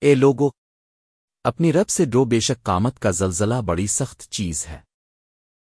اے لوگو، اپنی رب سے ڈو بے شک قامت کا زلزلہ بڑی سخت چیز ہے۔